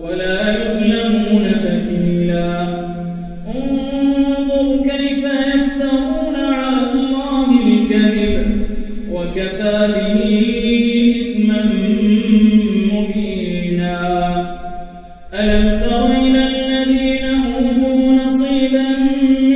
ولا يظلمون فتيلا. انظر كيف يفترون على الله الكذب وكفى به إثما مبينا. ألم تر إلى الذين أوتوا نصيبا من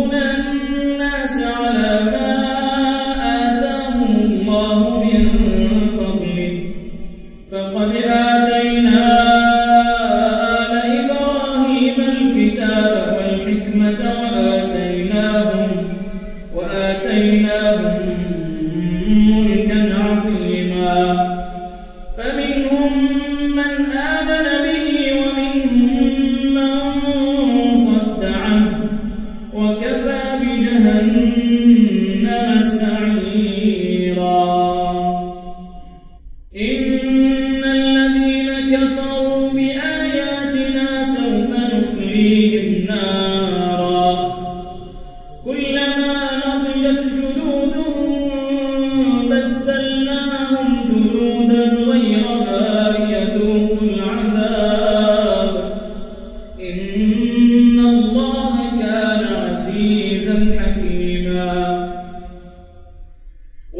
جهنم سعيرا. إن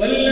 والذي